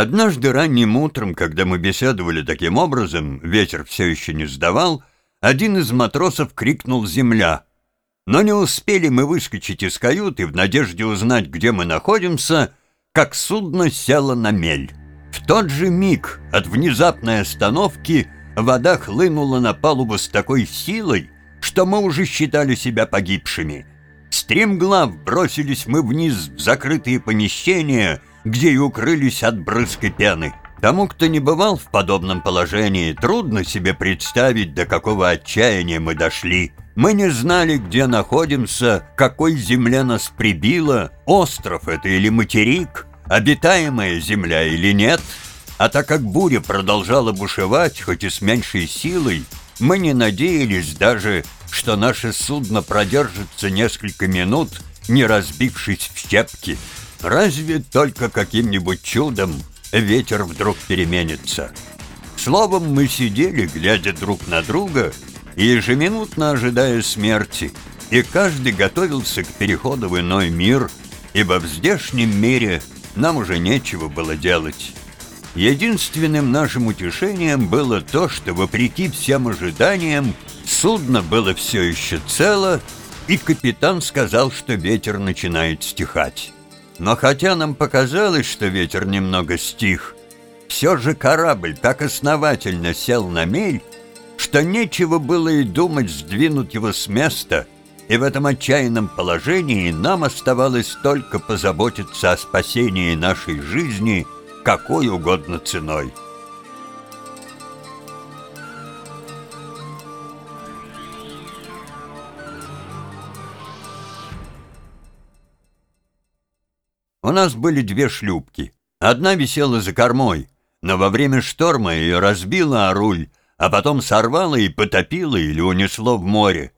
Однажды ранним утром, когда мы беседовали таким образом, ветер все еще не сдавал, один из матросов крикнул «Земля!». Но не успели мы выскочить из каюты в надежде узнать, где мы находимся, как судно село на мель. В тот же миг от внезапной остановки вода хлынула на палубу с такой силой, что мы уже считали себя погибшими. Стремглав бросились мы вниз в закрытые помещения, где и укрылись от брызг пены. Тому, кто не бывал в подобном положении, трудно себе представить, до какого отчаяния мы дошли. Мы не знали, где находимся, какой земля нас прибила, остров это или материк, обитаемая земля или нет. А так как буря продолжала бушевать, хоть и с меньшей силой, мы не надеялись даже, что наше судно продержится несколько минут, не разбившись в щепки. Разве только каким-нибудь чудом ветер вдруг переменится. Словом, мы сидели, глядя друг на друга, ежеминутно ожидая смерти, и каждый готовился к переходу в иной мир, ибо в здешнем мире нам уже нечего было делать. Единственным нашим утешением было то, что, вопреки всем ожиданиям, судно было все еще цело, и капитан сказал, что ветер начинает стихать. Но хотя нам показалось, что ветер немного стих, все же корабль так основательно сел на мель, что нечего было и думать сдвинуть его с места, и в этом отчаянном положении нам оставалось только позаботиться о спасении нашей жизни какой угодно ценой. У нас были две шлюпки. Одна висела за кормой, но во время шторма ее разбило о руль, а потом сорвало и потопило или унесло в море.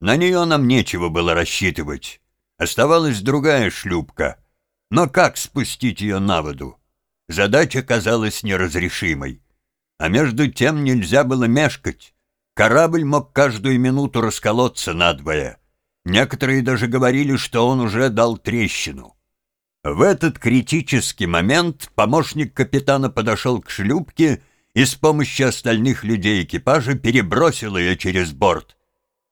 На нее нам нечего было рассчитывать. Оставалась другая шлюпка. Но как спустить ее на воду? Задача казалась неразрешимой. А между тем нельзя было мешкать. Корабль мог каждую минуту расколоться надвое. Некоторые даже говорили, что он уже дал трещину. В этот критический момент помощник капитана подошел к шлюпке и с помощью остальных людей экипажа перебросил ее через борт.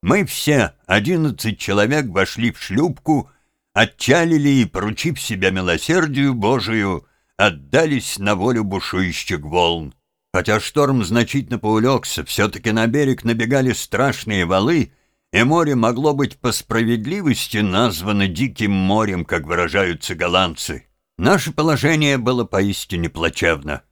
Мы все, одиннадцать человек, вошли в шлюпку, отчалили и, поручив себя милосердию Божию, отдались на волю бушующих волн. Хотя шторм значительно поулегся, все-таки на берег набегали страшные валы — и море могло быть по справедливости названо «диким морем», как выражаются голландцы. Наше положение было поистине плачевно.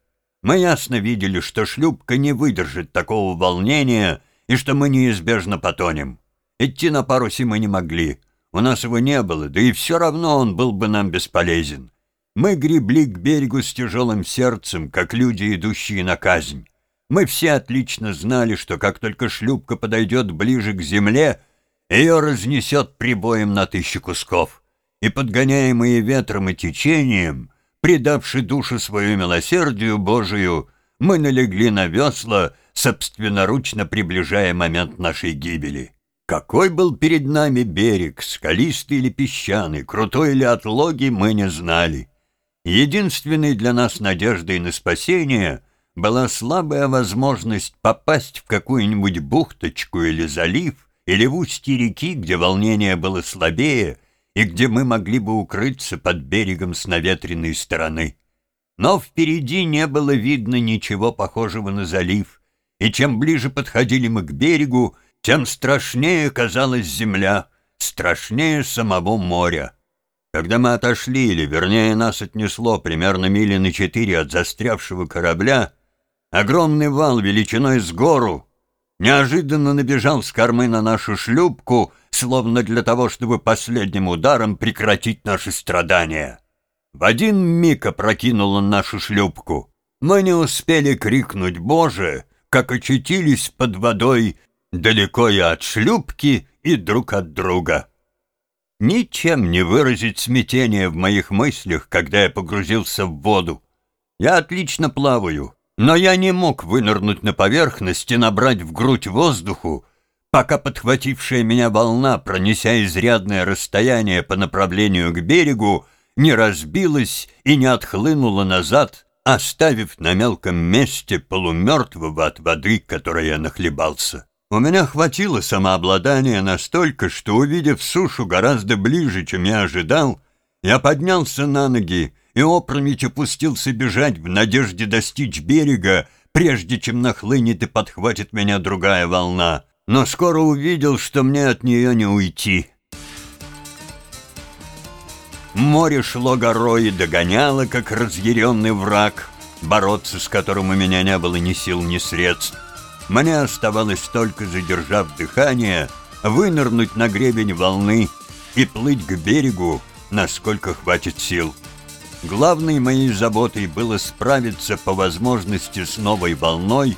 Мы ясно видели, что шлюпка не выдержит такого волнения и что мы неизбежно потонем. Идти на парусе мы не могли, у нас его не было, да и все равно он был бы нам бесполезен. Мы гребли к берегу с тяжелым сердцем, как люди, идущие на казнь. Мы все отлично знали, что как только шлюпка подойдет ближе к земле, ее разнесет прибоем на тысячи кусков. И подгоняемые ветром и течением, предавши душу свою милосердию Божию, мы налегли на весла, собственноручно приближая момент нашей гибели. Какой был перед нами берег, скалистый или песчаный, крутой или отлогий, мы не знали. Единственной для нас надеждой на спасение — была слабая возможность попасть в какую-нибудь бухточку или залив, или в устье реки, где волнение было слабее и где мы могли бы укрыться под берегом с наветренной стороны. Но впереди не было видно ничего похожего на залив, и чем ближе подходили мы к берегу, тем страшнее казалась земля, страшнее самого моря. Когда мы отошли, или вернее нас отнесло примерно мили на четыре от застрявшего корабля, Огромный вал величиной с гору неожиданно набежал с кормы на нашу шлюпку, словно для того, чтобы последним ударом прекратить наши страдания. В один миг опрокинул он нашу шлюпку. Мы не успели крикнуть «Боже!», как очутились под водой далеко и от шлюпки, и друг от друга. Ничем не выразить смятение в моих мыслях, когда я погрузился в воду. Я отлично плаваю, но я не мог вынырнуть на поверхность и набрать в грудь воздуху, пока подхватившая меня волна, пронеся изрядное расстояние по направлению к берегу, не разбилась и не отхлынула назад оставив на мелком месте полумертвого от воды, которой я нахлебался. У меня хватило самообладания настолько, что, увидев сушу гораздо ближе, чем я ожидал, я поднялся на ноги и опрометью пустился бежать в надежде достичь берега, прежде чем нахлынет и подхватит меня другая волна. Но скоро увидел, что мне от нее не уйти. Море шло горой и догоняло, как разъяренный враг, бороться с которым у меня не было ни сил, ни средств. Мне оставалось только, задержав дыхание, вынырнуть на гребень волны и плыть к берегу, насколько хватит сил. Главной моей заботой было справиться по возможности с новой волной,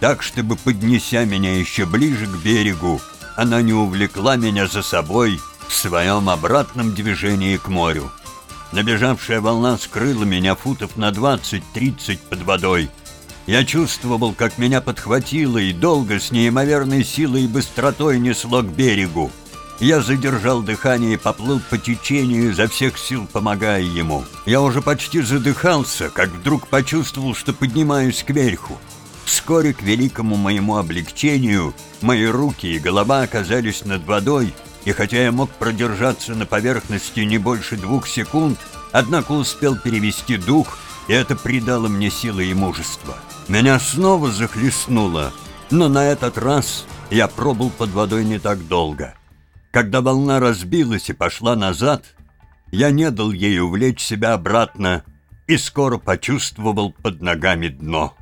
так, чтобы, поднеся меня еще ближе к берегу, она не увлекла меня за собой в своем обратном движении к морю. Набежавшая волна скрыла меня футов на 20-30 под водой. Я чувствовал, как меня подхватило и долго с неимоверной силой и быстротой несло к берегу. Я задержал дыхание и поплыл по течению, изо всех сил помогая ему. Я уже почти задыхался, как вдруг почувствовал, что поднимаюсь кверху. Вскоре, к великому моему облегчению, мои руки и голова оказались над водой, и хотя я мог продержаться на поверхности не больше двух секунд, однако успел перевести дух, и это придало мне силы и мужество. Меня снова захлестнуло, но на этот раз я пробыл под водой не так долго. Когда волна разбилась и пошла назад, я не дал ей увлечь себя обратно и скоро почувствовал под ногами дно.